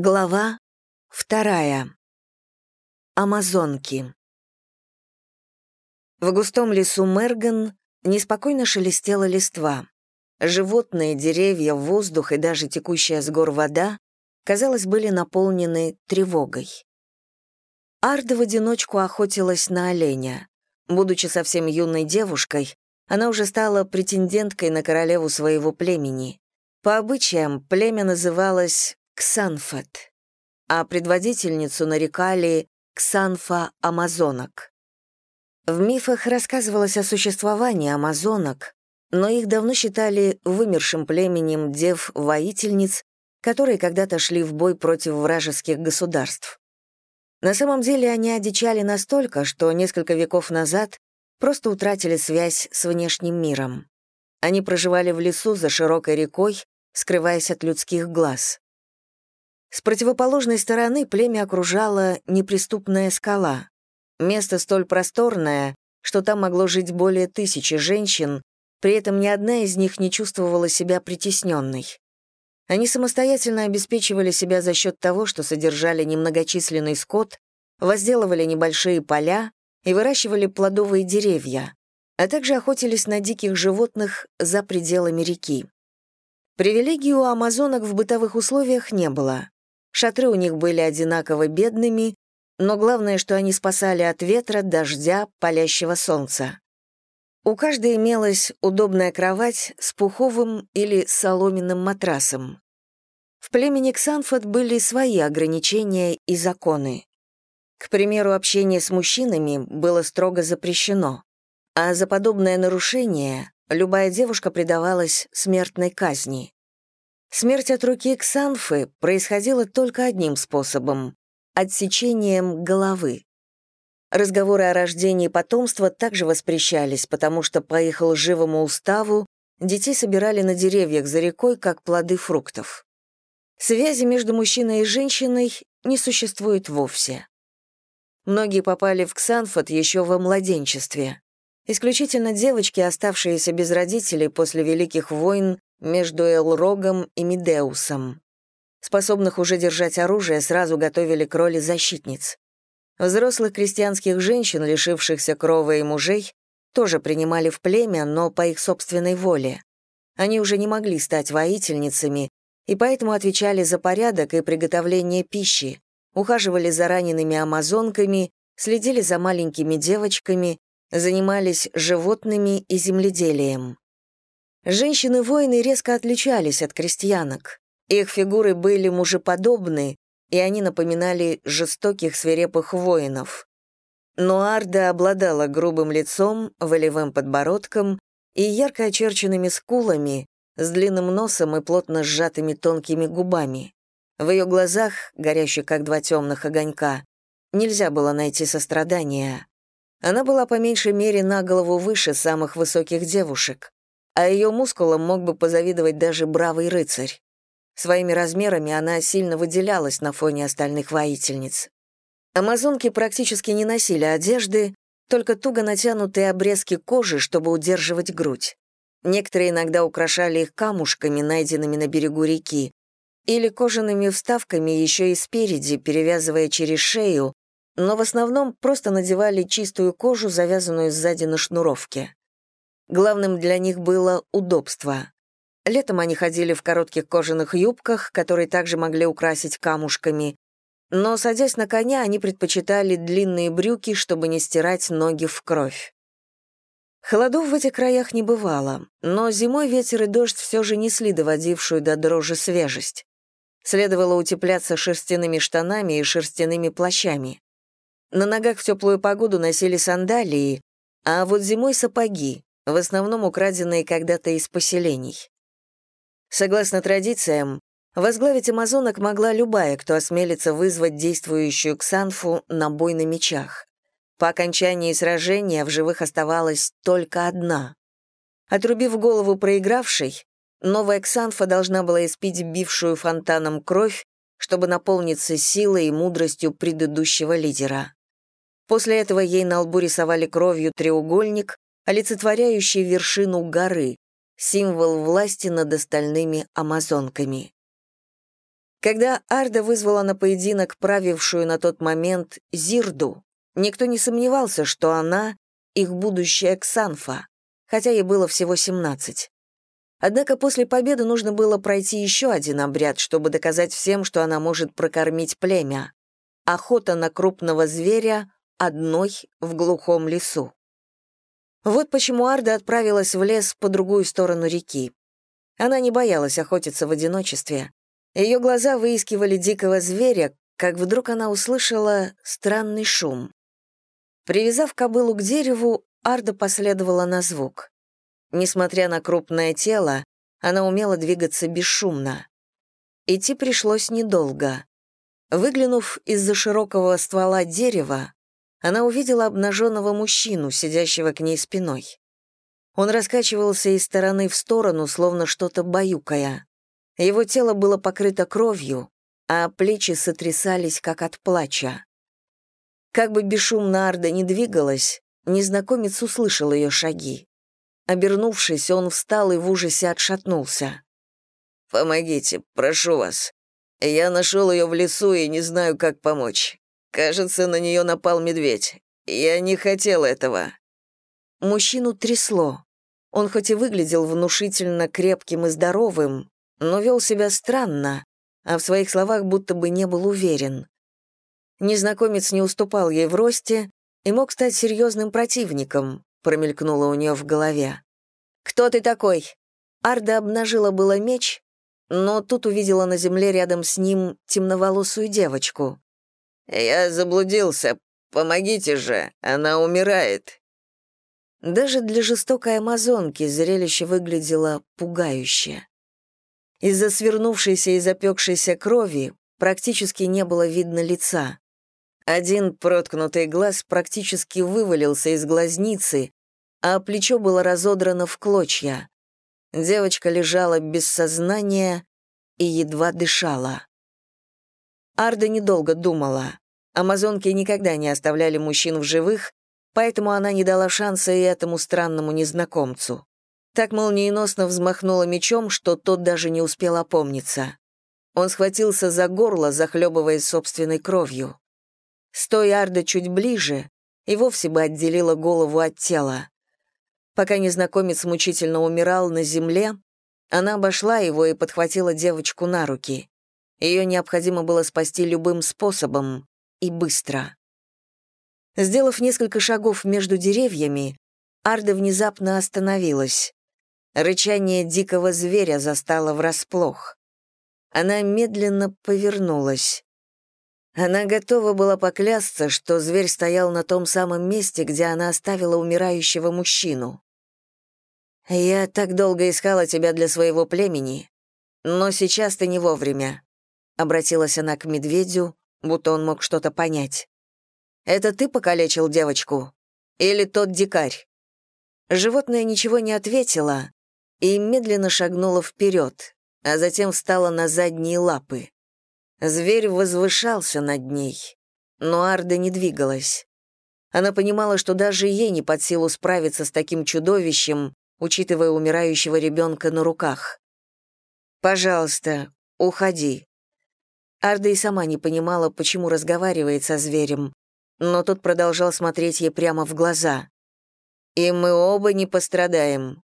Глава вторая. Амазонки. В густом лесу Мерган неспокойно шелестела листва. Животные, деревья, воздух и даже текущая с гор вода, казалось, были наполнены тревогой. Арда в одиночку охотилась на оленя. Будучи совсем юной девушкой, она уже стала претенденткой на королеву своего племени. По обычаям, племя называлось Ксанфат, а предводительницу нарекали Ксанфа-амазонок. В мифах рассказывалось о существовании амазонок, но их давно считали вымершим племенем дев-воительниц, которые когда-то шли в бой против вражеских государств. На самом деле они одичали настолько, что несколько веков назад просто утратили связь с внешним миром. Они проживали в лесу за широкой рекой, скрываясь от людских глаз. С противоположной стороны племя окружала неприступная скала. Место столь просторное, что там могло жить более тысячи женщин, при этом ни одна из них не чувствовала себя притесненной. Они самостоятельно обеспечивали себя за счет того, что содержали немногочисленный скот, возделывали небольшие поля и выращивали плодовые деревья, а также охотились на диких животных за пределами реки. Привилегий у амазонок в бытовых условиях не было. Шатры у них были одинаково бедными, но главное, что они спасали от ветра, дождя, палящего солнца. У каждой имелась удобная кровать с пуховым или соломенным матрасом. В племени Ксанфот были свои ограничения и законы. К примеру, общение с мужчинами было строго запрещено, а за подобное нарушение любая девушка предавалась смертной казни. Смерть от руки Ксанфы происходила только одним способом — отсечением головы. Разговоры о рождении потомства также воспрещались, потому что по их лживому уставу детей собирали на деревьях за рекой, как плоды фруктов. Связи между мужчиной и женщиной не существует вовсе. Многие попали в Ксанфот еще во младенчестве. Исключительно девочки, оставшиеся без родителей после Великих войн, между Элрогом и Медеусом. Способных уже держать оружие сразу готовили к роли защитниц. Взрослых крестьянских женщин, лишившихся крова и мужей, тоже принимали в племя, но по их собственной воле. Они уже не могли стать воительницами, и поэтому отвечали за порядок и приготовление пищи, ухаживали за ранеными амазонками, следили за маленькими девочками, занимались животными и земледелием. Женщины-воины резко отличались от крестьянок. Их фигуры были мужеподобны, и они напоминали жестоких свирепых воинов. Но Арда обладала грубым лицом, волевым подбородком и ярко очерченными скулами, с длинным носом и плотно сжатыми тонкими губами. В ее глазах, горящих как два темных огонька, нельзя было найти сострадания. Она была по меньшей мере на голову выше самых высоких девушек а ее мускулам мог бы позавидовать даже бравый рыцарь. Своими размерами она сильно выделялась на фоне остальных воительниц. Амазонки практически не носили одежды, только туго натянутые обрезки кожи, чтобы удерживать грудь. Некоторые иногда украшали их камушками, найденными на берегу реки, или кожаными вставками еще и спереди, перевязывая через шею, но в основном просто надевали чистую кожу, завязанную сзади на шнуровке. Главным для них было удобство. Летом они ходили в коротких кожаных юбках, которые также могли украсить камушками, но, садясь на коня, они предпочитали длинные брюки, чтобы не стирать ноги в кровь. Холодов в этих краях не бывало, но зимой ветер и дождь все же несли доводившую до дрожи свежесть. Следовало утепляться шерстяными штанами и шерстяными плащами. На ногах в теплую погоду носили сандалии, а вот зимой сапоги, в основном украденные когда-то из поселений. Согласно традициям, возглавить амазонок могла любая, кто осмелится вызвать действующую Ксанфу на бой на мечах. По окончании сражения в живых оставалась только одна. Отрубив голову проигравшей, новая Ксанфа должна была испить бившую фонтаном кровь, чтобы наполниться силой и мудростью предыдущего лидера. После этого ей на лбу рисовали кровью треугольник, олицетворяющий вершину горы, символ власти над остальными амазонками. Когда Арда вызвала на поединок правившую на тот момент Зирду, никто не сомневался, что она — их будущая Ксанфа, хотя ей было всего 17. Однако после победы нужно было пройти еще один обряд, чтобы доказать всем, что она может прокормить племя. Охота на крупного зверя одной в глухом лесу. Вот почему Арда отправилась в лес по другую сторону реки. Она не боялась охотиться в одиночестве. Ее глаза выискивали дикого зверя, как вдруг она услышала странный шум. Привязав кобылу к дереву, Арда последовала на звук. Несмотря на крупное тело, она умела двигаться бесшумно. Идти пришлось недолго. Выглянув из-за широкого ствола дерева, она увидела обнаженного мужчину, сидящего к ней спиной. Он раскачивался из стороны в сторону, словно что-то баюкая. Его тело было покрыто кровью, а плечи сотрясались, как от плача. Как бы бесшумно Арда не двигалась, незнакомец услышал ее шаги. Обернувшись, он встал и в ужасе отшатнулся. «Помогите, прошу вас. Я нашел ее в лесу и не знаю, как помочь. Кажется, на нее напал медведь. Я не хотел этого». Мужчину трясло. Он хоть и выглядел внушительно крепким и здоровым, но вел себя странно, а в своих словах будто бы не был уверен. Незнакомец не уступал ей в росте и мог стать серьезным противником, промелькнуло у нее в голове. «Кто ты такой?» Арда обнажила было меч, но тут увидела на земле рядом с ним темноволосую девочку. «Я заблудился. Помогите же, она умирает». Даже для жестокой амазонки зрелище выглядело пугающе. Из-за свернувшейся и запекшейся крови практически не было видно лица. Один проткнутый глаз практически вывалился из глазницы, а плечо было разодрано в клочья. Девочка лежала без сознания и едва дышала. Арда недолго думала. Амазонки никогда не оставляли мужчин в живых, поэтому она не дала шанса и этому странному незнакомцу. Так молниеносно взмахнула мечом, что тот даже не успел опомниться. Он схватился за горло, захлебываясь собственной кровью. Стоя Арда чуть ближе, и вовсе бы отделила голову от тела. Пока незнакомец мучительно умирал на земле, она обошла его и подхватила девочку на руки. Ее необходимо было спасти любым способом и быстро. Сделав несколько шагов между деревьями, Арда внезапно остановилась. Рычание дикого зверя застало врасплох. Она медленно повернулась. Она готова была поклясться, что зверь стоял на том самом месте, где она оставила умирающего мужчину. «Я так долго искала тебя для своего племени, но сейчас ты не вовремя», — обратилась она к медведю, будто он мог что-то понять. «Это ты покалечил девочку? Или тот дикарь?» Животное ничего не ответило и медленно шагнуло вперед, а затем встала на задние лапы. Зверь возвышался над ней, но Арда не двигалась. Она понимала, что даже ей не под силу справиться с таким чудовищем, учитывая умирающего ребенка на руках. «Пожалуйста, уходи». Арда и сама не понимала, почему разговаривает со зверем, но тот продолжал смотреть ей прямо в глаза. «И мы оба не пострадаем».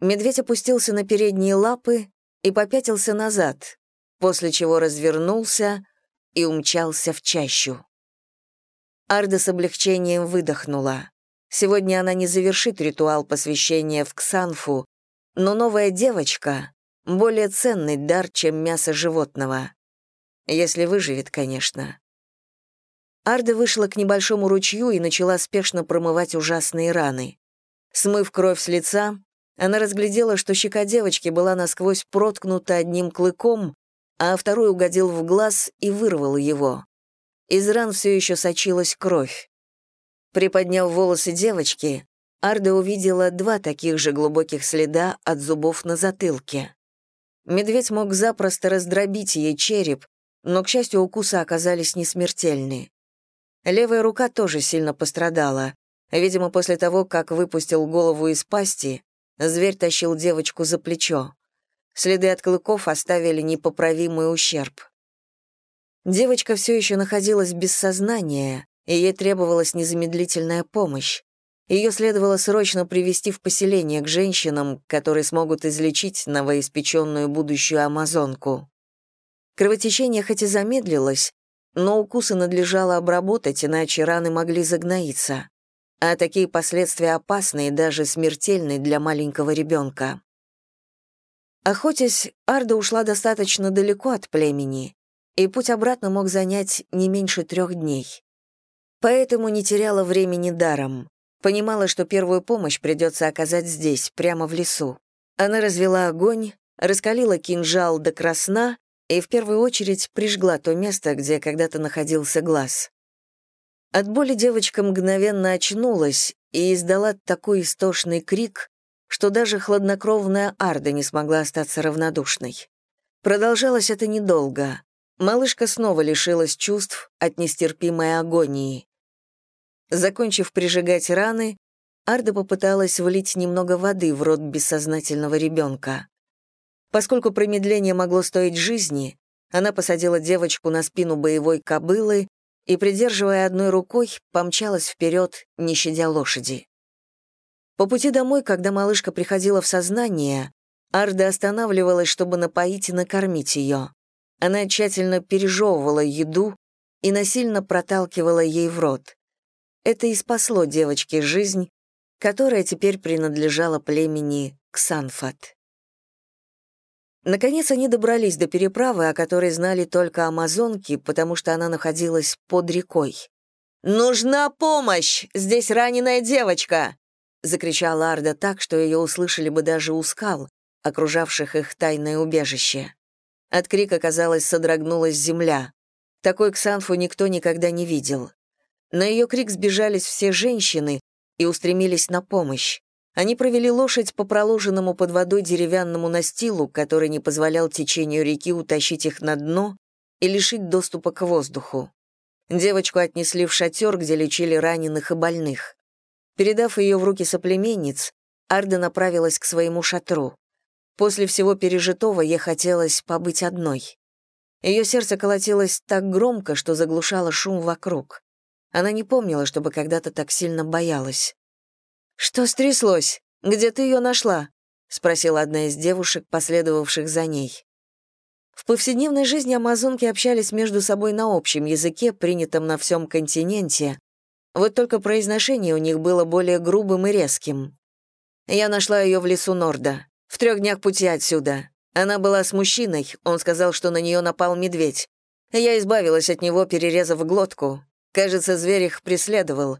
Медведь опустился на передние лапы и попятился назад, после чего развернулся и умчался в чащу. Арда с облегчением выдохнула. Сегодня она не завершит ритуал посвящения в Ксанфу, но новая девочка — более ценный дар, чем мясо животного. Если выживет, конечно. Арда вышла к небольшому ручью и начала спешно промывать ужасные раны. Смыв кровь с лица, она разглядела, что щека девочки была насквозь проткнута одним клыком, а второй угодил в глаз и вырвал его. Из ран все еще сочилась кровь. Приподняв волосы девочки, Арда увидела два таких же глубоких следа от зубов на затылке. Медведь мог запросто раздробить ей череп, но, к счастью, укусы оказались несмертельны. Левая рука тоже сильно пострадала. Видимо, после того, как выпустил голову из пасти, зверь тащил девочку за плечо. Следы от клыков оставили непоправимый ущерб. Девочка все еще находилась без сознания, и ей требовалась незамедлительная помощь. Ее следовало срочно привести в поселение к женщинам, которые смогут излечить новоиспеченную будущую амазонку. Кровотечение хоть и замедлилось, но укусы надлежало обработать, иначе раны могли загноиться. А такие последствия опасны и даже смертельны для маленького ребенка. Охотясь, Арда ушла достаточно далеко от племени, и путь обратно мог занять не меньше трех дней. Поэтому не теряла времени даром. Понимала, что первую помощь придется оказать здесь, прямо в лесу. Она развела огонь, раскалила кинжал до красна и в первую очередь прижгла то место, где когда-то находился глаз. От боли девочка мгновенно очнулась и издала такой истошный крик, что даже хладнокровная Арда не смогла остаться равнодушной. Продолжалось это недолго. Малышка снова лишилась чувств от нестерпимой агонии. Закончив прижигать раны, Арда попыталась влить немного воды в рот бессознательного ребенка. Поскольку промедление могло стоить жизни, она посадила девочку на спину боевой кобылы и, придерживая одной рукой, помчалась вперед, не щадя лошади. По пути домой, когда малышка приходила в сознание, Арда останавливалась, чтобы напоить и накормить ее. Она тщательно пережевывала еду и насильно проталкивала ей в рот. Это и спасло девочке жизнь, которая теперь принадлежала племени Ксанфат. Наконец они добрались до переправы, о которой знали только амазонки, потому что она находилась под рекой. «Нужна помощь! Здесь раненая девочка!» — закричала Арда так, что ее услышали бы даже у скал, окружавших их тайное убежище. От крика, казалось, содрогнулась земля. Такой Ксанфу никто никогда не видел. На ее крик сбежались все женщины и устремились на помощь. Они провели лошадь по проложенному под водой деревянному настилу, который не позволял течению реки утащить их на дно и лишить доступа к воздуху. Девочку отнесли в шатер, где лечили раненых и больных. Передав ее в руки соплеменниц, Арда направилась к своему шатру. После всего пережитого ей хотелось побыть одной. Ее сердце колотилось так громко, что заглушало шум вокруг. Она не помнила, чтобы когда-то так сильно боялась. «Что стряслось? Где ты ее нашла?» — спросила одна из девушек, последовавших за ней. В повседневной жизни амазонки общались между собой на общем языке, принятом на всем континенте, вот только произношение у них было более грубым и резким. Я нашла ее в лесу Норда, в трех днях пути отсюда. Она была с мужчиной, он сказал, что на нее напал медведь. Я избавилась от него, перерезав глотку. Кажется, зверь их преследовал.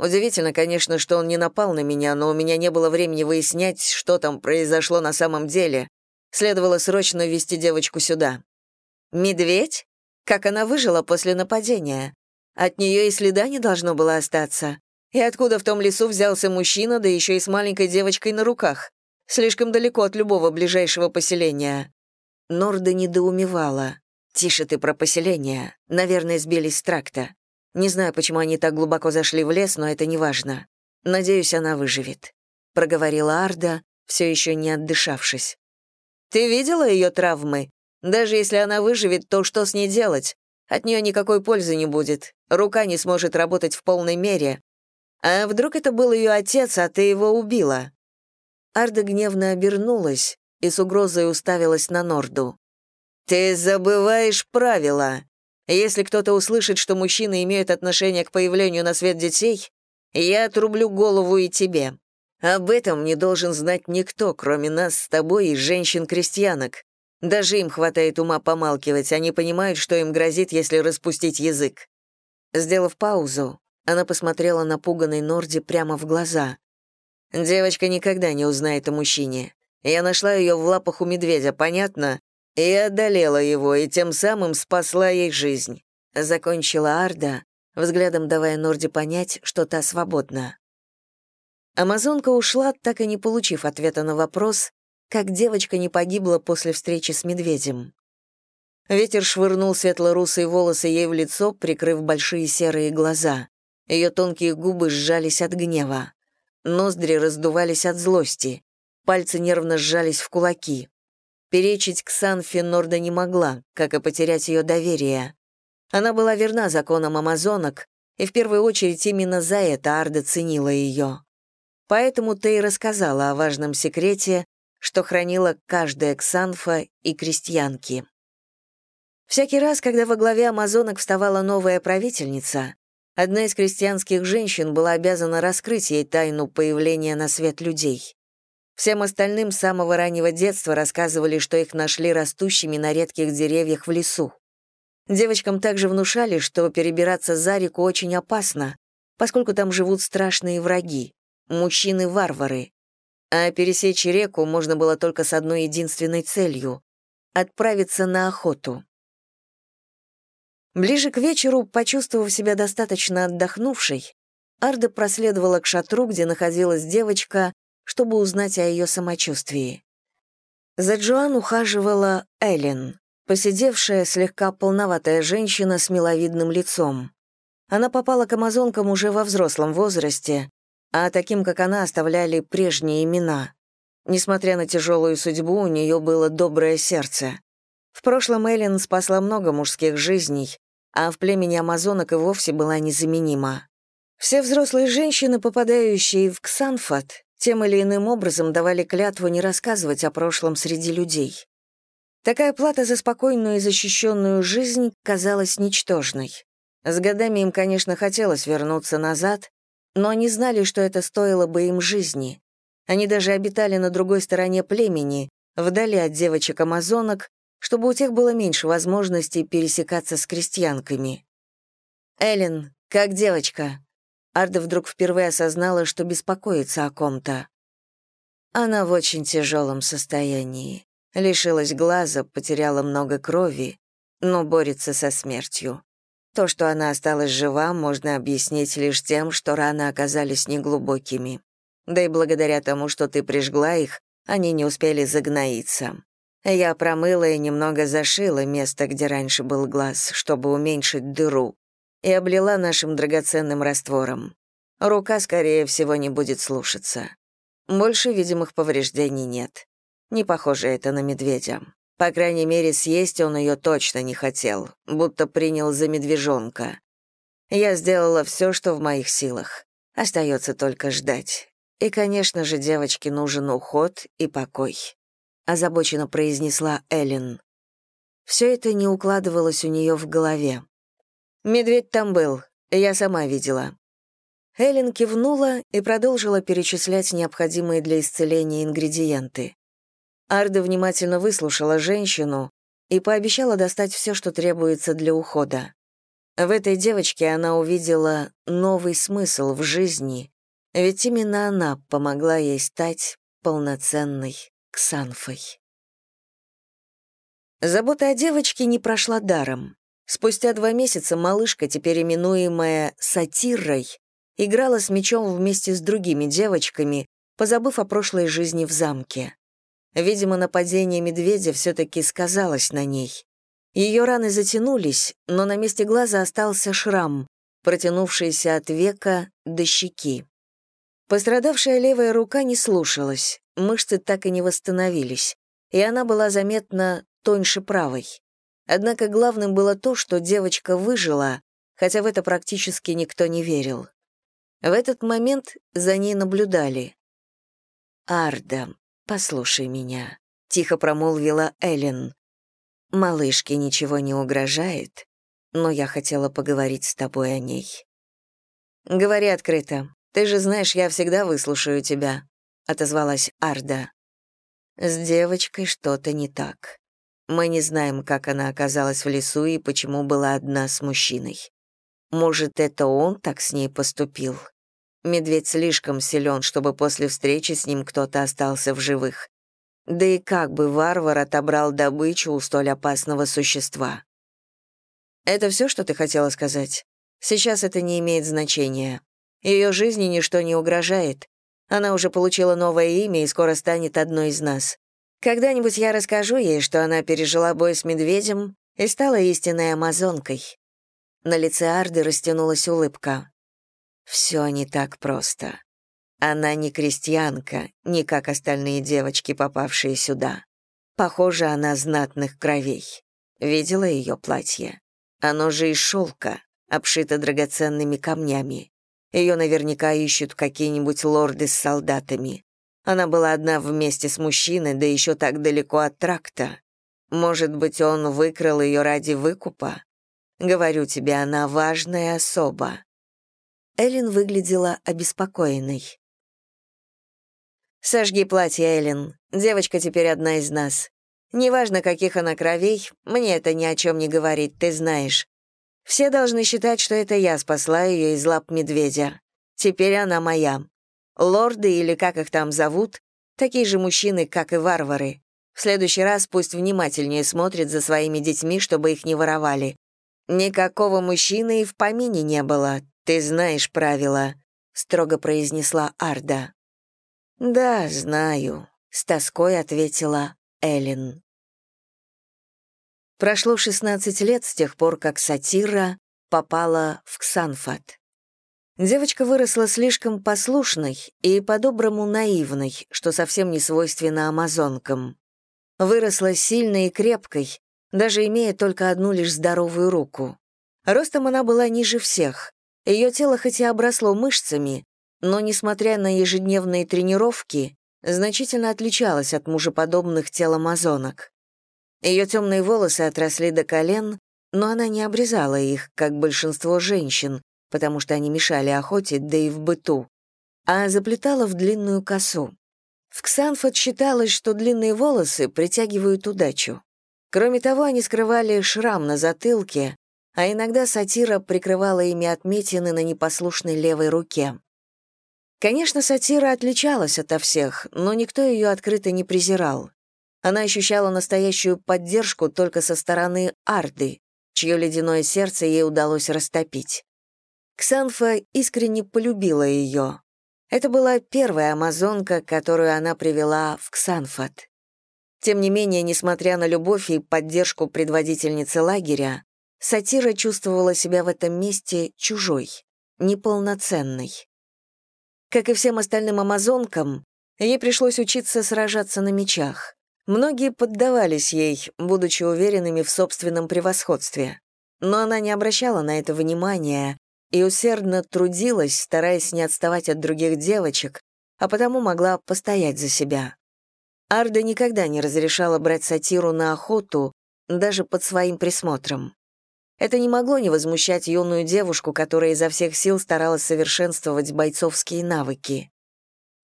Удивительно, конечно, что он не напал на меня, но у меня не было времени выяснять, что там произошло на самом деле. Следовало срочно вести девочку сюда. «Медведь? Как она выжила после нападения? От нее и следа не должно было остаться. И откуда в том лесу взялся мужчина, да еще и с маленькой девочкой на руках? Слишком далеко от любого ближайшего поселения». Норда недоумевала. «Тише ты про поселение. Наверное, сбились с тракта. Не знаю, почему они так глубоко зашли в лес, но это не важно. Надеюсь, она выживет», — проговорила Арда, все еще не отдышавшись. «Ты видела ее травмы? Даже если она выживет, то что с ней делать? От нее никакой пользы не будет. Рука не сможет работать в полной мере. А вдруг это был ее отец, а ты его убила?» Арда гневно обернулась и с угрозой уставилась на Норду. «Ты забываешь правила. Если кто-то услышит, что мужчины имеют отношение к появлению на свет детей, я отрублю голову и тебе. Об этом не должен знать никто, кроме нас с тобой и женщин-крестьянок. Даже им хватает ума помалкивать, они понимают, что им грозит, если распустить язык». Сделав паузу, она посмотрела на пуганной Норди прямо в глаза. «Девочка никогда не узнает о мужчине. Я нашла ее в лапах у медведя, понятно? И одолела его, и тем самым спасла ей жизнь», — закончила Арда, взглядом давая Норде понять, что та свободна. Амазонка ушла, так и не получив ответа на вопрос, как девочка не погибла после встречи с медведем. Ветер швырнул светло-русые волосы ей в лицо, прикрыв большие серые глаза. Ее тонкие губы сжались от гнева. Ноздри раздувались от злости. Пальцы нервно сжались в кулаки. Перечить Ксанфе Норда не могла, как и потерять ее доверие. Она была верна законам амазонок, и в первую очередь именно за это Арда ценила ее. Поэтому ты и рассказала о важном секрете, что хранила каждая Ксанфа и крестьянки. Всякий раз, когда во главе амазонок вставала новая правительница, одна из крестьянских женщин была обязана раскрыть ей тайну появления на свет людей. Всем остальным с самого раннего детства рассказывали, что их нашли растущими на редких деревьях в лесу. Девочкам также внушали, что перебираться за реку очень опасно, поскольку там живут страшные враги — мужчины-варвары. А пересечь реку можно было только с одной единственной целью — отправиться на охоту. Ближе к вечеру, почувствовав себя достаточно отдохнувшей, Арда проследовала к шатру, где находилась девочка, чтобы узнать о ее самочувствии. За Джоан ухаживала Эллен, посидевшая, слегка полноватая женщина с миловидным лицом. Она попала к амазонкам уже во взрослом возрасте, а таким, как она, оставляли прежние имена. Несмотря на тяжелую судьбу, у нее было доброе сердце. В прошлом Эллен спасла много мужских жизней, а в племени амазонок и вовсе была незаменима. Все взрослые женщины, попадающие в Ксанфат, тем или иным образом давали клятву не рассказывать о прошлом среди людей. Такая плата за спокойную и защищенную жизнь казалась ничтожной. С годами им, конечно, хотелось вернуться назад, но они знали, что это стоило бы им жизни. Они даже обитали на другой стороне племени, вдали от девочек-амазонок, чтобы у тех было меньше возможностей пересекаться с крестьянками. «Эллен, как девочка?» Арда вдруг впервые осознала, что беспокоится о ком-то. Она в очень тяжелом состоянии. Лишилась глаза, потеряла много крови, но борется со смертью. То, что она осталась жива, можно объяснить лишь тем, что раны оказались неглубокими. Да и благодаря тому, что ты прижгла их, они не успели загноиться. Я промыла и немного зашила место, где раньше был глаз, чтобы уменьшить дыру, и облила нашим драгоценным раствором. Рука, скорее всего, не будет слушаться. Больше видимых повреждений нет. Не похоже это на медведя. По крайней мере, съесть он ее точно не хотел, будто принял за медвежонка. Я сделала все, что в моих силах. Остается только ждать. И, конечно же, девочке нужен уход и покой озабоченно произнесла Эллен. Все это не укладывалось у нее в голове. «Медведь там был, я сама видела». Эллен кивнула и продолжила перечислять необходимые для исцеления ингредиенты. Арда внимательно выслушала женщину и пообещала достать все, что требуется для ухода. В этой девочке она увидела новый смысл в жизни, ведь именно она помогла ей стать полноценной Ксанфой. Забота о девочке не прошла даром. Спустя два месяца малышка, теперь именуемая Сатирой, играла с мечом вместе с другими девочками, позабыв о прошлой жизни в замке. Видимо, нападение медведя все-таки сказалось на ней. Ее раны затянулись, но на месте глаза остался шрам, протянувшийся от века до щеки. Пострадавшая левая рука не слушалась, мышцы так и не восстановились, и она была заметно тоньше правой. Однако главным было то, что девочка выжила, хотя в это практически никто не верил. В этот момент за ней наблюдали. «Арда, послушай меня», — тихо промолвила Эллен. «Малышке ничего не угрожает, но я хотела поговорить с тобой о ней». «Говори открыто», ты же знаешь, я всегда выслушаю тебя», — отозвалась Арда. «С девочкой что-то не так. Мы не знаем, как она оказалась в лесу и почему была одна с мужчиной. Может, это он так с ней поступил? Медведь слишком силен, чтобы после встречи с ним кто-то остался в живых. Да и как бы варвар отобрал добычу у столь опасного существа? Это все, что ты хотела сказать? Сейчас это не имеет значения. Ее жизни ничто не угрожает. Она уже получила новое имя и скоро станет одной из нас. Когда-нибудь я расскажу ей, что она пережила бой с медведем и стала истинной амазонкой». На лице Арды растянулась улыбка. «Все не так просто. Она не крестьянка, не как остальные девочки, попавшие сюда. Похожа она знатных кровей. Видела ее платье? Оно же из шелка, обшито драгоценными камнями. Ее наверняка ищут какие-нибудь лорды с солдатами. Она была одна вместе с мужчиной, да еще так далеко от тракта. Может быть, он выкрал ее ради выкупа? Говорю тебе, она важная особа. Эллен выглядела обеспокоенной. «Сожги платье, Эллен. Девочка теперь одна из нас. Неважно, каких она кровей, мне это ни о чем не говорит, ты знаешь. Все должны считать, что это я спасла ее из лап медведя. Теперь она моя. Лорды, или как их там зовут, такие же мужчины, как и варвары. В следующий раз пусть внимательнее смотрят за своими детьми, чтобы их не воровали. Никакого мужчины и в помине не было, ты знаешь правила», — строго произнесла Арда. «Да, знаю», — с тоской ответила Эллен. Прошло 16 лет с тех пор, как сатира попала в Ксанфат. Девочка выросла слишком послушной и по-доброму наивной, что совсем не свойственно амазонкам. Выросла сильной и крепкой, даже имея только одну лишь здоровую руку. Ростом она была ниже всех. Ее тело хоть и обросло мышцами, но, несмотря на ежедневные тренировки, значительно отличалась от мужеподобных тел амазонок. Ее темные волосы отросли до колен, но она не обрезала их, как большинство женщин, потому что они мешали охоте, да и в быту, а заплетала в длинную косу. В Ксанфот считалось, что длинные волосы притягивают удачу. Кроме того, они скрывали шрам на затылке, а иногда сатира прикрывала ими отметины на непослушной левой руке. Конечно, сатира отличалась ото всех, но никто ее открыто не презирал. Она ощущала настоящую поддержку только со стороны Арды, чье ледяное сердце ей удалось растопить. Ксанфа искренне полюбила ее. Это была первая амазонка, которую она привела в Ксанфат. Тем не менее, несмотря на любовь и поддержку предводительницы лагеря, Сатира чувствовала себя в этом месте чужой, неполноценной. Как и всем остальным амазонкам, ей пришлось учиться сражаться на мечах. Многие поддавались ей, будучи уверенными в собственном превосходстве. Но она не обращала на это внимания и усердно трудилась, стараясь не отставать от других девочек, а потому могла постоять за себя. Арда никогда не разрешала брать сатиру на охоту, даже под своим присмотром. Это не могло не возмущать юную девушку, которая изо всех сил старалась совершенствовать бойцовские навыки.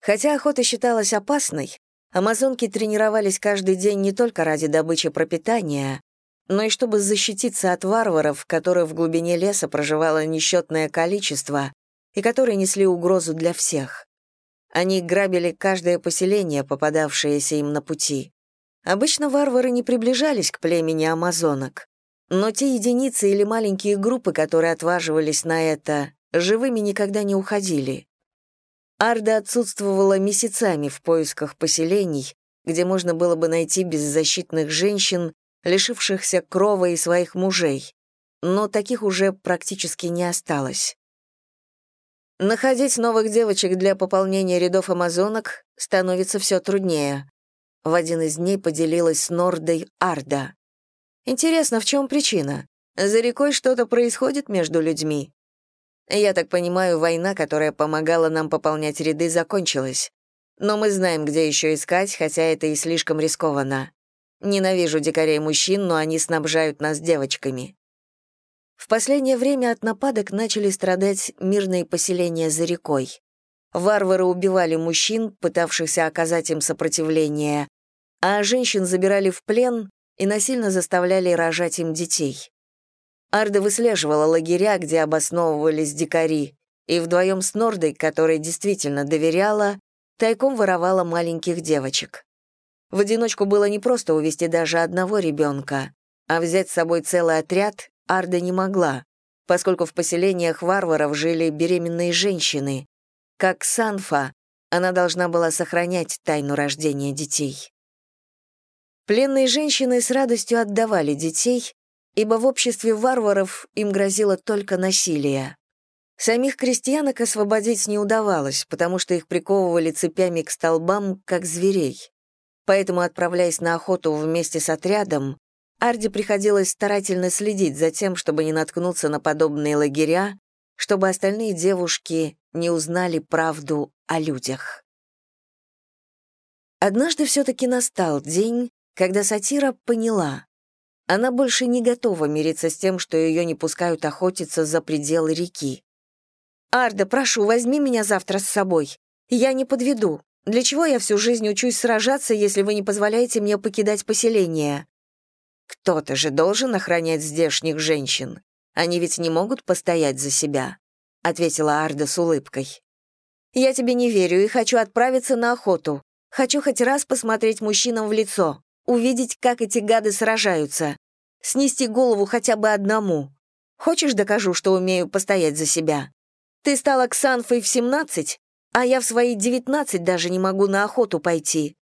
Хотя охота считалась опасной, амазонки тренировались каждый день не только ради добычи пропитания, но и чтобы защититься от варваров, которых в глубине леса проживало несчетное количество и которые несли угрозу для всех. Они грабили каждое поселение, попадавшееся им на пути. Обычно варвары не приближались к племени амазонок. Но те единицы или маленькие группы, которые отваживались на это, живыми никогда не уходили. Арда отсутствовала месяцами в поисках поселений, где можно было бы найти беззащитных женщин, лишившихся крова и своих мужей, но таких уже практически не осталось. Находить новых девочек для пополнения рядов амазонок становится все труднее. В один из дней поделилась с Нордой Арда. Интересно, в чем причина? За рекой что-то происходит между людьми? Я так понимаю, война, которая помогала нам пополнять ряды, закончилась. Но мы знаем, где еще искать, хотя это и слишком рискованно. Ненавижу дикарей мужчин, но они снабжают нас девочками. В последнее время от нападок начали страдать мирные поселения за рекой. Варвары убивали мужчин, пытавшихся оказать им сопротивление, а женщин забирали в плен и насильно заставляли рожать им детей. Арда выслеживала лагеря, где обосновывались дикари, и вдвоем с Нордой, которой действительно доверяла, тайком воровала маленьких девочек. В одиночку было непросто увести даже одного ребенка, а взять с собой целый отряд Арда не могла, поскольку в поселениях варваров жили беременные женщины. Как Санфа, она должна была сохранять тайну рождения детей. Пленные женщины с радостью отдавали детей, ибо в обществе варваров им грозило только насилие. Самих крестьянок освободить не удавалось, потому что их приковывали цепями к столбам, как зверей. Поэтому, отправляясь на охоту вместе с отрядом, Арди приходилось старательно следить за тем, чтобы не наткнуться на подобные лагеря, чтобы остальные девушки не узнали правду о людях. Однажды все-таки настал день, когда сатира поняла. Она больше не готова мириться с тем, что ее не пускают охотиться за пределы реки. «Арда, прошу, возьми меня завтра с собой. Я не подведу. Для чего я всю жизнь учусь сражаться, если вы не позволяете мне покидать поселение?» «Кто-то же должен охранять здешних женщин. Они ведь не могут постоять за себя», — ответила Арда с улыбкой. «Я тебе не верю и хочу отправиться на охоту. Хочу хоть раз посмотреть мужчинам в лицо, увидеть, как эти гады сражаются, снести голову хотя бы одному. Хочешь, докажу, что умею постоять за себя?» Ты стала Ксанфой в 17, а я в свои 19 даже не могу на охоту пойти».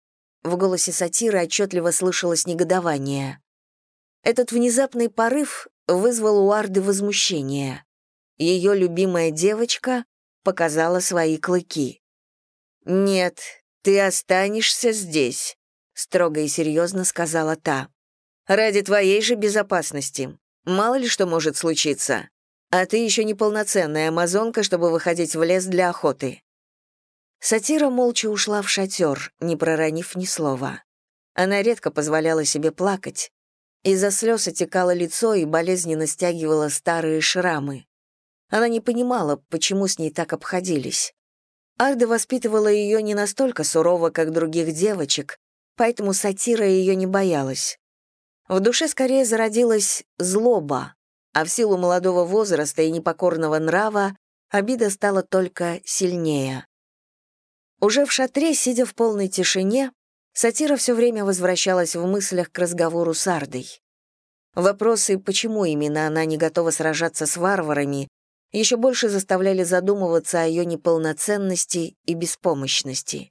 В голосе сатиры отчетливо слышалось негодование. Этот внезапный порыв вызвал у Арды возмущение. Ее любимая девочка показала свои клыки. «Нет, ты останешься здесь», — строго и серьезно сказала та. «Ради твоей же безопасности. Мало ли что может случиться а ты еще не полноценная амазонка, чтобы выходить в лес для охоты». Сатира молча ушла в шатер, не проронив ни слова. Она редко позволяла себе плакать. Из-за слез отекало лицо и болезненно стягивала старые шрамы. Она не понимала, почему с ней так обходились. Арда воспитывала ее не настолько сурово, как других девочек, поэтому сатира ее не боялась. В душе скорее зародилась злоба, а в силу молодого возраста и непокорного нрава обида стала только сильнее. Уже в шатре, сидя в полной тишине, сатира все время возвращалась в мыслях к разговору с Ардой. Вопросы, почему именно она не готова сражаться с варварами, еще больше заставляли задумываться о ее неполноценности и беспомощности.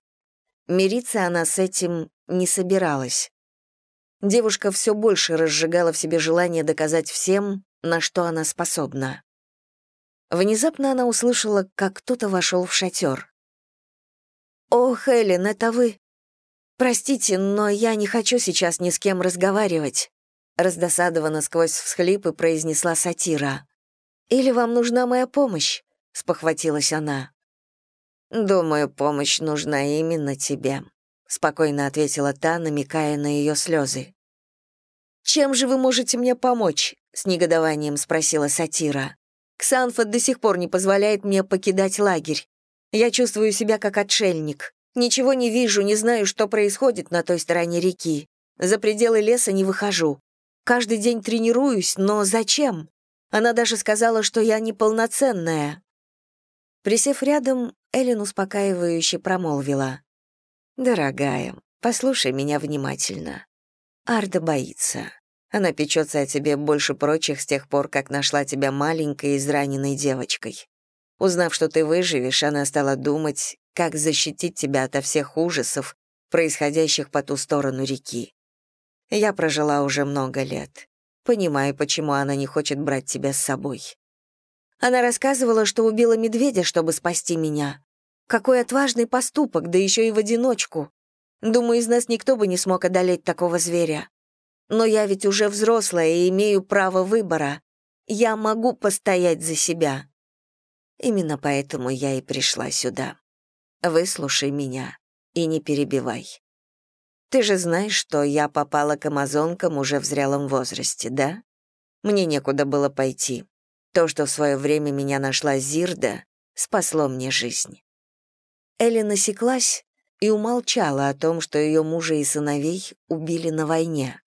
Мириться она с этим не собиралась. Девушка все больше разжигала в себе желание доказать всем, на что она способна. Внезапно она услышала, как кто-то вошел в шатер. «О, Хелен, это вы? Простите, но я не хочу сейчас ни с кем разговаривать», раздосадованно сквозь всхлипы произнесла сатира. «Или вам нужна моя помощь?» — спохватилась она. «Думаю, помощь нужна именно тебе», — спокойно ответила та, намекая на ее слезы. «Чем же вы можете мне помочь?» — с негодованием спросила сатира. «Ксанфа до сих пор не позволяет мне покидать лагерь. Я чувствую себя как отшельник. Ничего не вижу, не знаю, что происходит на той стороне реки. За пределы леса не выхожу. Каждый день тренируюсь, но зачем? Она даже сказала, что я неполноценная». Присев рядом, Эллен успокаивающе промолвила. «Дорогая, послушай меня внимательно. Арда боится. Она печется о тебе больше прочих с тех пор, как нашла тебя маленькой израненной девочкой. Узнав, что ты выживешь, она стала думать, как защитить тебя ото всех ужасов, происходящих по ту сторону реки. Я прожила уже много лет. Понимаю, почему она не хочет брать тебя с собой. Она рассказывала, что убила медведя, чтобы спасти меня. Какой отважный поступок, да еще и в одиночку. Думаю, из нас никто бы не смог одолеть такого зверя. Но я ведь уже взрослая и имею право выбора. Я могу постоять за себя. Именно поэтому я и пришла сюда. Выслушай меня и не перебивай. Ты же знаешь, что я попала к амазонкам уже в зрелом возрасте, да? Мне некуда было пойти. То, что в свое время меня нашла Зирда, спасло мне жизнь. Элли насеклась, и умолчала о том, что ее мужа и сыновей убили на войне.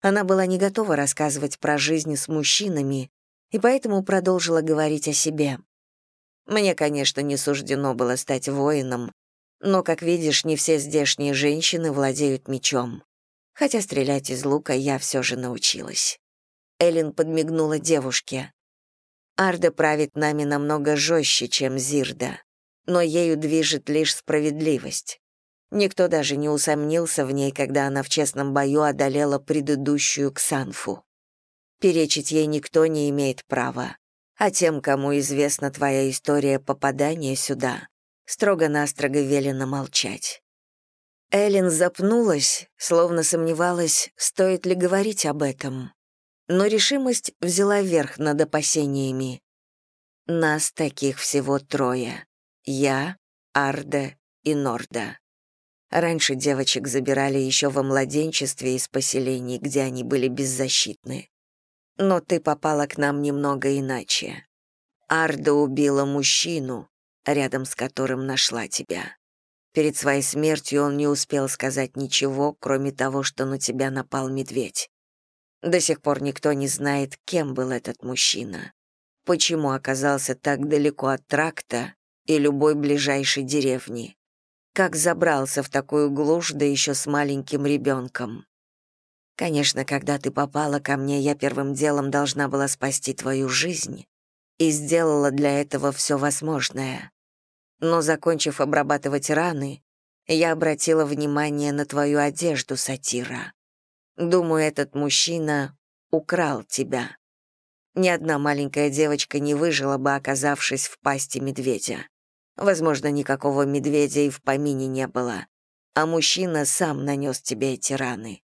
Она была не готова рассказывать про жизнь с мужчинами, и поэтому продолжила говорить о себе. «Мне, конечно, не суждено было стать воином, но, как видишь, не все здешние женщины владеют мечом. Хотя стрелять из лука я все же научилась». Эллен подмигнула девушке. «Арда правит нами намного жестче, чем Зирда, но ею движет лишь справедливость. Никто даже не усомнился в ней, когда она в честном бою одолела предыдущую Ксанфу. Перечить ей никто не имеет права. А тем, кому известна твоя история попадания сюда, строго-настрого велено молчать. Эллен запнулась, словно сомневалась, стоит ли говорить об этом. Но решимость взяла верх над опасениями. Нас таких всего трое. Я, Арда и Норда. Раньше девочек забирали еще во младенчестве из поселений, где они были беззащитны. Но ты попала к нам немного иначе. Арда убила мужчину, рядом с которым нашла тебя. Перед своей смертью он не успел сказать ничего, кроме того, что на тебя напал медведь. До сих пор никто не знает, кем был этот мужчина, почему оказался так далеко от тракта и любой ближайшей деревни, как забрался в такую глушь, да еще с маленьким ребенком. Конечно, когда ты попала ко мне, я первым делом должна была спасти твою жизнь и сделала для этого все возможное. Но, закончив обрабатывать раны, я обратила внимание на твою одежду, сатира. Думаю, этот мужчина украл тебя. Ни одна маленькая девочка не выжила бы, оказавшись в пасти медведя. Возможно, никакого медведя и в помине не было, а мужчина сам нанес тебе эти раны.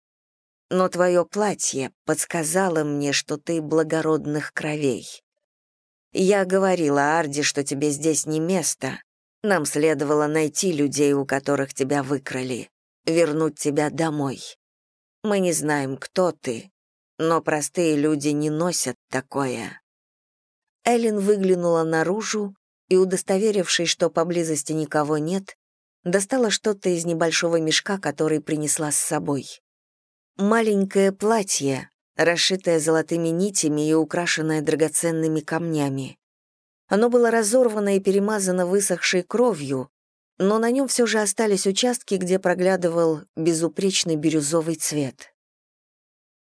Но твое платье подсказало мне, что ты благородных кровей. Я говорила Арди, что тебе здесь не место. Нам следовало найти людей, у которых тебя выкрали, вернуть тебя домой. Мы не знаем, кто ты, но простые люди не носят такое». Эллен выглянула наружу и, удостоверившись, что поблизости никого нет, достала что-то из небольшого мешка, который принесла с собой. Маленькое платье, расшитое золотыми нитями и украшенное драгоценными камнями. Оно было разорвано и перемазано высохшей кровью, но на нем все же остались участки, где проглядывал безупречный бирюзовый цвет.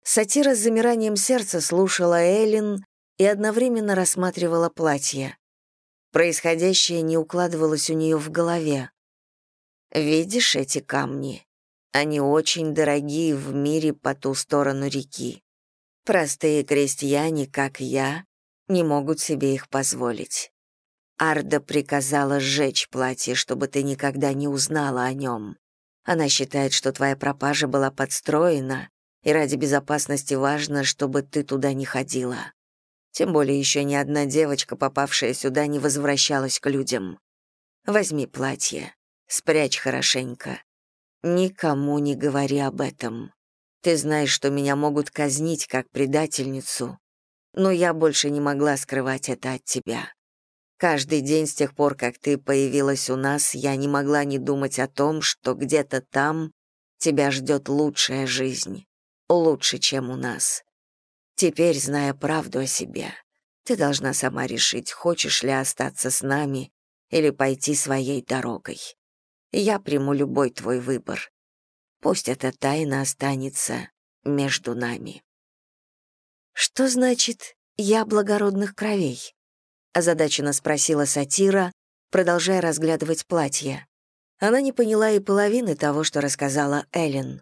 Сатира с замиранием сердца слушала Эллен и одновременно рассматривала платье. Происходящее не укладывалось у нее в голове. «Видишь эти камни? Они очень дорогие в мире по ту сторону реки. Простые крестьяне, как я, не могут себе их позволить. Арда приказала сжечь платье, чтобы ты никогда не узнала о нем. Она считает, что твоя пропажа была подстроена, и ради безопасности важно, чтобы ты туда не ходила. Тем более еще ни одна девочка, попавшая сюда, не возвращалась к людям. Возьми платье, спрячь хорошенько. Никому не говори об этом. Ты знаешь, что меня могут казнить как предательницу, но я больше не могла скрывать это от тебя. Каждый день с тех пор, как ты появилась у нас, я не могла не думать о том, что где-то там тебя ждет лучшая жизнь, лучше, чем у нас. Теперь, зная правду о себе, ты должна сама решить, хочешь ли остаться с нами или пойти своей дорогой. Я приму любой твой выбор. Пусть эта тайна останется между нами. Что значит «я благородных кровей»? озадаченно спросила сатира, продолжая разглядывать платье. Она не поняла и половины того, что рассказала Эллен.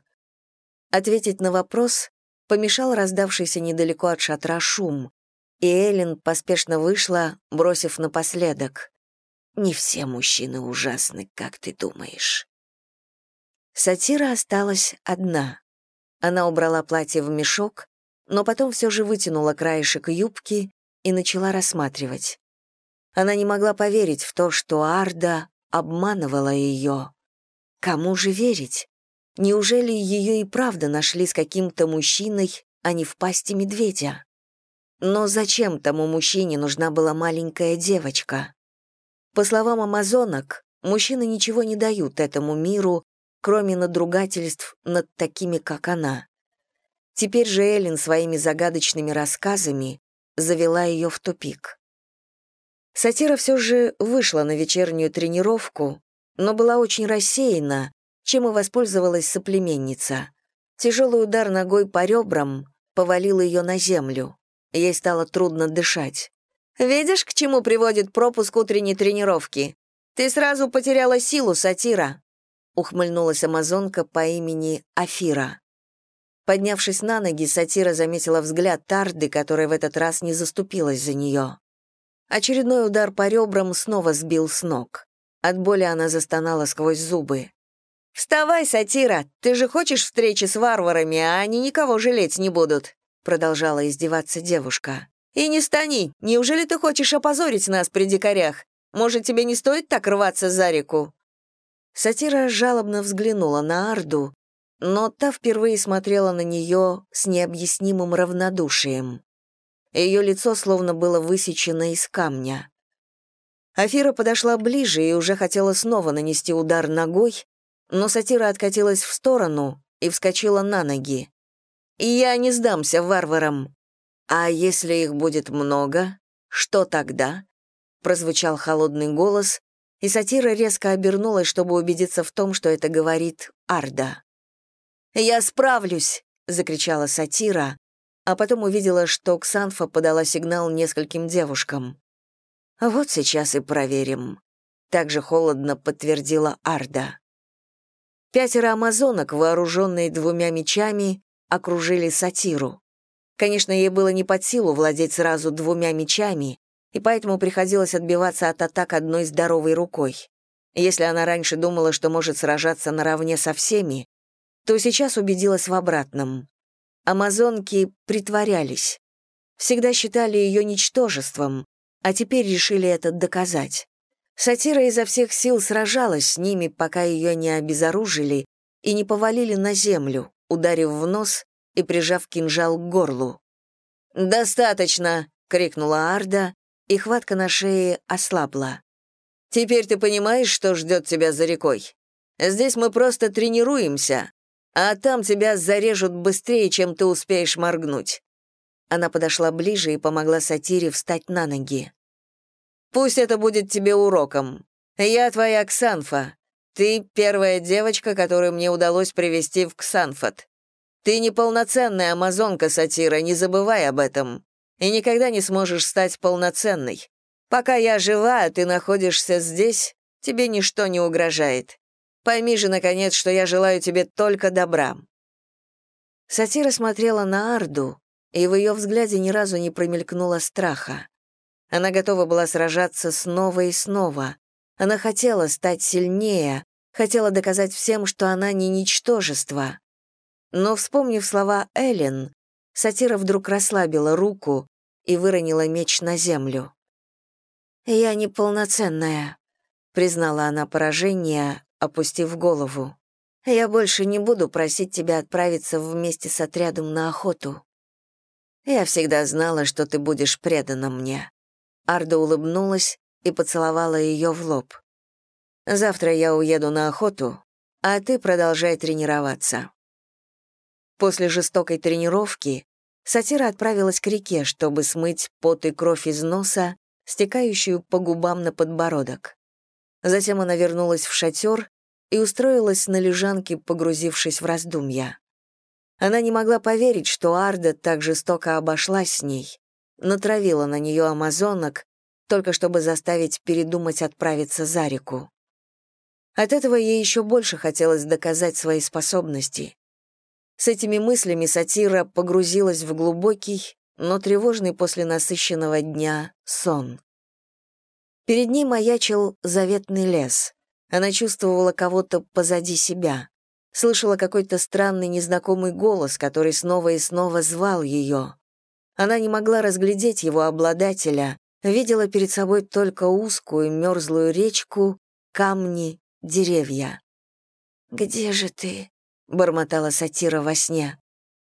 Ответить на вопрос помешал раздавшийся недалеко от шатра шум, и Эллен поспешно вышла, бросив напоследок. «Не все мужчины ужасны, как ты думаешь». Сатира осталась одна. Она убрала платье в мешок, но потом все же вытянула краешек юбки и начала рассматривать. Она не могла поверить в то, что Арда обманывала ее. Кому же верить? Неужели ее и правда нашли с каким-то мужчиной, а не в пасти медведя? Но зачем тому мужчине нужна была маленькая девочка? По словам амазонок, мужчины ничего не дают этому миру, кроме надругательств над такими, как она. Теперь же Эллен своими загадочными рассказами завела ее в тупик. Сатира все же вышла на вечернюю тренировку, но была очень рассеяна, чем и воспользовалась соплеменница. Тяжелый удар ногой по ребрам повалил ее на землю. Ей стало трудно дышать. «Видишь, к чему приводит пропуск утренней тренировки? Ты сразу потеряла силу, сатира», — ухмыльнулась амазонка по имени Афира. Поднявшись на ноги, сатира заметила взгляд Тарды, которая в этот раз не заступилась за нее. Очередной удар по ребрам снова сбил с ног. От боли она застонала сквозь зубы. «Вставай, сатира! Ты же хочешь встречи с варварами, а они никого жалеть не будут!» продолжала издеваться девушка. «И не стани! Неужели ты хочешь опозорить нас при дикарях? Может, тебе не стоит так рваться за реку?» Сатира жалобно взглянула на Арду, но та впервые смотрела на нее с необъяснимым равнодушием. Ее лицо словно было высечено из камня. Афира подошла ближе и уже хотела снова нанести удар ногой, но сатира откатилась в сторону и вскочила на ноги. «Я не сдамся варварам. А если их будет много, что тогда?» Прозвучал холодный голос, и сатира резко обернулась, чтобы убедиться в том, что это говорит Арда. «Я справлюсь!» — закричала сатира, а потом увидела, что Ксанфа подала сигнал нескольким девушкам. «Вот сейчас и проверим», — также холодно подтвердила Арда. Пятеро амазонок, вооруженные двумя мечами, окружили сатиру. Конечно, ей было не под силу владеть сразу двумя мечами, и поэтому приходилось отбиваться от атак одной здоровой рукой. Если она раньше думала, что может сражаться наравне со всеми, то сейчас убедилась в обратном. Амазонки притворялись. Всегда считали ее ничтожеством, а теперь решили это доказать. Сатира изо всех сил сражалась с ними, пока ее не обезоружили и не повалили на землю, ударив в нос и прижав кинжал к горлу. «Достаточно!» — крикнула Арда, и хватка на шее ослабла. «Теперь ты понимаешь, что ждет тебя за рекой? Здесь мы просто тренируемся, а там тебя зарежут быстрее, чем ты успеешь моргнуть». Она подошла ближе и помогла сатире встать на ноги. Пусть это будет тебе уроком. Я твоя Ксанфа. Ты первая девочка, которую мне удалось привести в Ксанфот. Ты неполноценная амазонка, Сатира, не забывай об этом. И никогда не сможешь стать полноценной. Пока я жива, а ты находишься здесь, тебе ничто не угрожает. Пойми же, наконец, что я желаю тебе только добра». Сатира смотрела на Арду, и в ее взгляде ни разу не промелькнуло страха. Она готова была сражаться снова и снова. Она хотела стать сильнее, хотела доказать всем, что она не ничтожество. Но, вспомнив слова Эллен, сатира вдруг расслабила руку и выронила меч на землю. «Я неполноценная», — признала она поражение, опустив голову. «Я больше не буду просить тебя отправиться вместе с отрядом на охоту. Я всегда знала, что ты будешь предана мне. Арда улыбнулась и поцеловала ее в лоб. «Завтра я уеду на охоту, а ты продолжай тренироваться». После жестокой тренировки сатира отправилась к реке, чтобы смыть пот и кровь из носа, стекающую по губам на подбородок. Затем она вернулась в шатер и устроилась на лежанке, погрузившись в раздумья. Она не могла поверить, что Арда так жестоко обошлась с ней, натравила на нее амазонок, только чтобы заставить передумать отправиться за реку. От этого ей еще больше хотелось доказать свои способности. С этими мыслями сатира погрузилась в глубокий, но тревожный после насыщенного дня сон. Перед ней маячил заветный лес. Она чувствовала кого-то позади себя. Слышала какой-то странный незнакомый голос, который снова и снова звал ее. Она не могла разглядеть его обладателя, видела перед собой только узкую мерзлую речку, камни, деревья. «Где же ты?» — бормотала сатира во сне.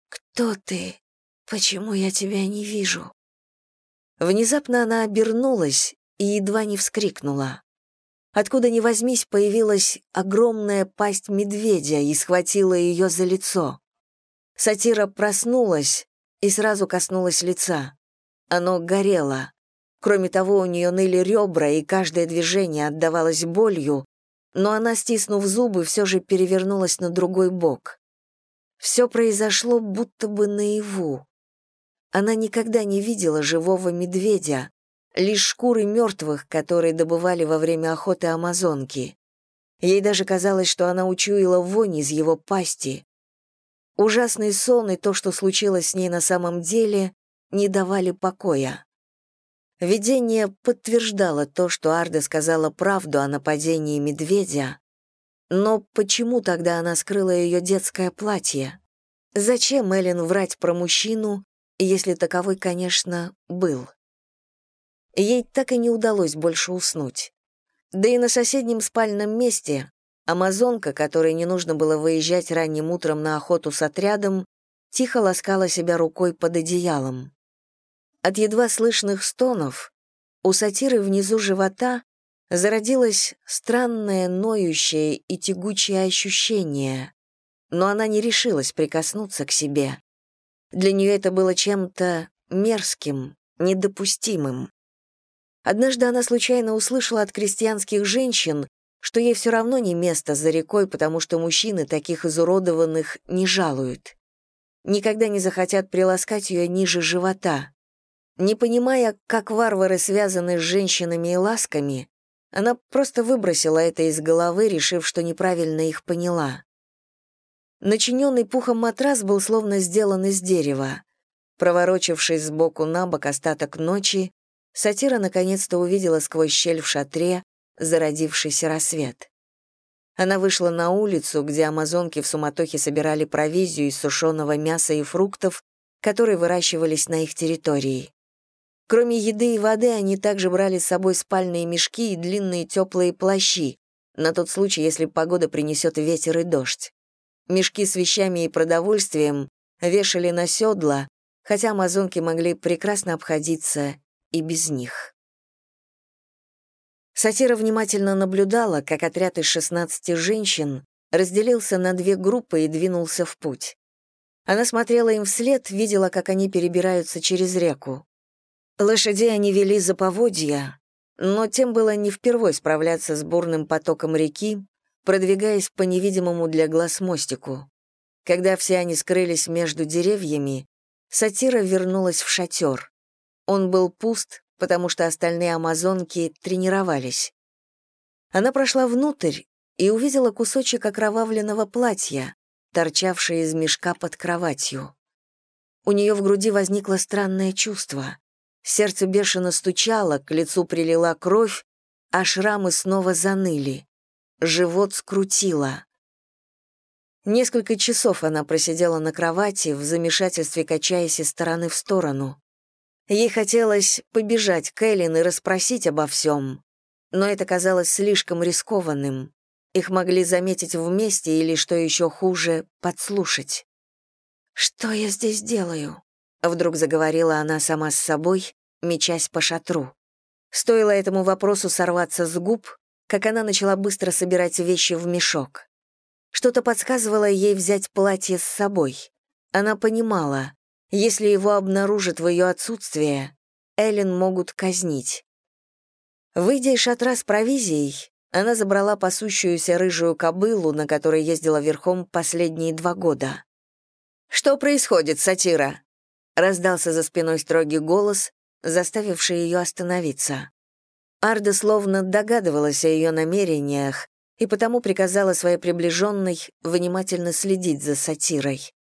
«Кто ты? Почему я тебя не вижу?» Внезапно она обернулась и едва не вскрикнула. Откуда ни возьмись, появилась огромная пасть медведя и схватила ее за лицо. Сатира проснулась, и сразу коснулась лица. Оно горело. Кроме того, у нее ныли ребра, и каждое движение отдавалось болью, но она, стиснув зубы, все же перевернулась на другой бок. Все произошло будто бы наяву. Она никогда не видела живого медведя, лишь шкуры мертвых, которые добывали во время охоты амазонки. Ей даже казалось, что она учуяла вонь из его пасти, Ужасный сон и то, что случилось с ней на самом деле, не давали покоя. Видение подтверждало то, что Арда сказала правду о нападении медведя, Но почему тогда она скрыла ее детское платье? Зачем Эллен врать про мужчину, если таковой, конечно, был? Ей так и не удалось больше уснуть. Да и на соседнем спальном месте амазонка, которой не нужно было выезжать ранним утром на охоту с отрядом, тихо ласкала себя рукой под одеялом. От едва слышных стонов у сатиры внизу живота зародилось странное ноющее и тягучее ощущение, но она не решилась прикоснуться к себе. Для нее это было чем-то мерзким, недопустимым. Однажды она случайно услышала от крестьянских женщин, что ей все равно не место за рекой, потому что мужчины таких изуродованных не жалуют. Никогда не захотят приласкать ее ниже живота. Не понимая, как варвары связаны с женщинами и ласками, она просто выбросила это из головы, решив, что неправильно их поняла. Начиненный пухом матрас был словно сделан из дерева. Проворочившись сбоку на бок остаток ночи, сатира наконец-то увидела сквозь щель в шатре зародившийся рассвет. Она вышла на улицу, где амазонки в суматохе собирали провизию из сушеного мяса и фруктов, которые выращивались на их территории. Кроме еды и воды, они также брали с собой спальные мешки и длинные теплые плащи, на тот случай, если погода принесет ветер и дождь. Мешки с вещами и продовольствием вешали на седла, хотя амазонки могли прекрасно обходиться и без них. Сатира внимательно наблюдала, как отряд из 16 женщин разделился на две группы и двинулся в путь. Она смотрела им вслед, видела, как они перебираются через реку. Лошадей они вели за поводья, но тем было не впервой справляться с бурным потоком реки, продвигаясь по невидимому для глаз мостику. Когда все они скрылись между деревьями, сатира вернулась в шатер. Он был пуст, потому что остальные амазонки тренировались. Она прошла внутрь и увидела кусочек окровавленного платья, торчавший из мешка под кроватью. У нее в груди возникло странное чувство. Сердце бешено стучало, к лицу прилила кровь, а шрамы снова заныли. Живот скрутило. Несколько часов она просидела на кровати, в замешательстве качаясь из стороны в сторону. Ей хотелось побежать к Эллен и расспросить обо всем, но это казалось слишком рискованным. Их могли заметить вместе или, что еще хуже, подслушать. «Что я здесь делаю?» Вдруг заговорила она сама с собой, мечась по шатру. Стоило этому вопросу сорваться с губ, как она начала быстро собирать вещи в мешок. Что-то подсказывало ей взять платье с собой. Она понимала, если его обнаружат в ее отсутствие, Эллен могут казнить. Выйдя из шатра с провизией, она забрала пасущуюся рыжую кобылу, на которой ездила верхом последние два года. «Что происходит, сатира?» Раздался за спиной строгий голос, заставивший ее остановиться. Арда словно догадывалась о ее намерениях и потому приказала своей приближенной внимательно следить за сатирой.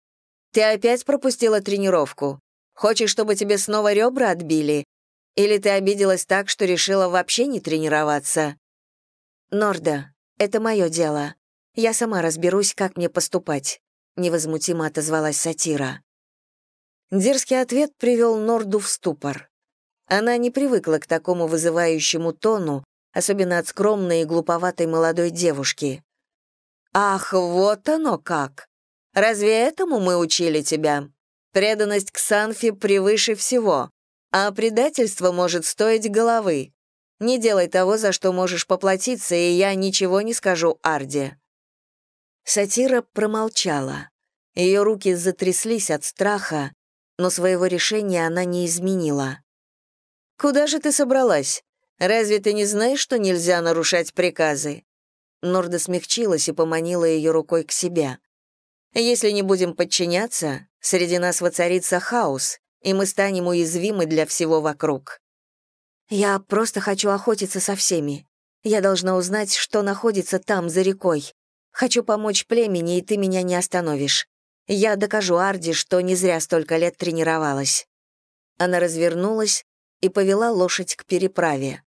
«Ты опять пропустила тренировку? Хочешь, чтобы тебе снова ребра отбили? Или ты обиделась так, что решила вообще не тренироваться?» «Норда, это мое дело. Я сама разберусь, как мне поступать», — невозмутимо отозвалась сатира. Дерзкий ответ привел Норду в ступор. Она не привыкла к такому вызывающему тону, особенно от скромной и глуповатой молодой девушки. «Ах, вот оно как! Разве этому мы учили тебя? Преданность к Санфе превыше всего, а предательство может стоить головы. Не делай того, за что можешь поплатиться, и я ничего не скажу Арде». Сатира промолчала. Ее руки затряслись от страха, но своего решения она не изменила. «Куда же ты собралась? Разве ты не знаешь, что нельзя нарушать приказы?» Норда смягчилась и поманила ее рукой к себе. «Если не будем подчиняться, среди нас воцарится хаос, и мы станем уязвимы для всего вокруг». «Я просто хочу охотиться со всеми. Я должна узнать, что находится там, за рекой. Хочу помочь племени, и ты меня не остановишь. Я докажу Арди, что не зря столько лет тренировалась». Она развернулась и повела лошадь к переправе.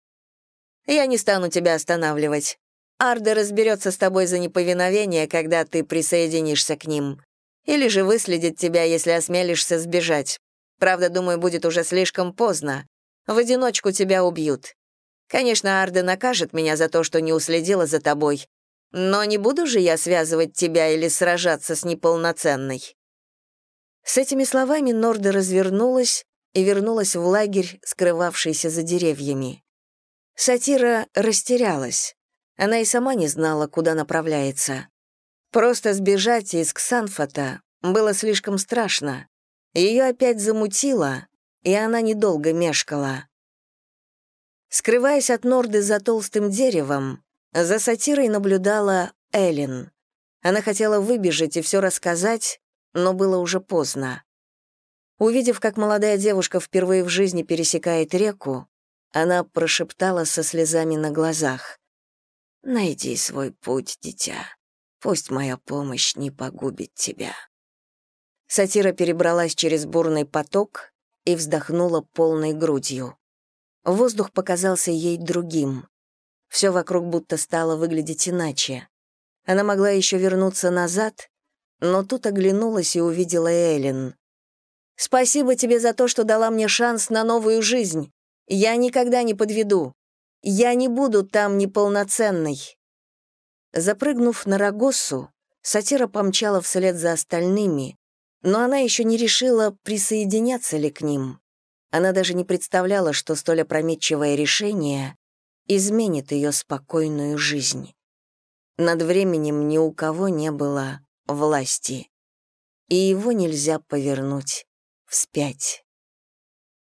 «Я не стану тебя останавливать. Арда разберется с тобой за неповиновение, когда ты присоединишься к ним. Или же выследит тебя, если осмелишься сбежать. Правда, думаю, будет уже слишком поздно. В одиночку тебя убьют. Конечно, Арда накажет меня за то, что не уследила за тобой. Но не буду же я связывать тебя или сражаться с неполноценной». С этими словами Норда развернулась и вернулась в лагерь, скрывавшийся за деревьями. Сатира растерялась. Она и сама не знала, куда направляется. Просто сбежать из Ксанфата было слишком страшно. Ее опять замутило, и она недолго мешкала. Скрываясь от Норды за толстым деревом, за сатирой наблюдала Эллен. Она хотела выбежать и все рассказать, но было уже поздно. Увидев, как молодая девушка впервые в жизни пересекает реку, она прошептала со слезами на глазах. «Найди свой путь, дитя. Пусть моя помощь не погубит тебя». Сатира перебралась через бурный поток и вздохнула полной грудью. Воздух показался ей другим. Все вокруг будто стало выглядеть иначе. Она могла еще вернуться назад, но тут оглянулась и увидела Эллен. «Спасибо тебе за то, что дала мне шанс на новую жизнь. Я никогда не подведу. Я не буду там неполноценной». Запрыгнув на Рагоссу, сатира помчала вслед за остальными, но она еще не решила, присоединяться ли к ним. Она даже не представляла, что столь опрометчивое решение изменит ее спокойную жизнь. Над временем ни у кого не было власти, и его нельзя повернуть вспять.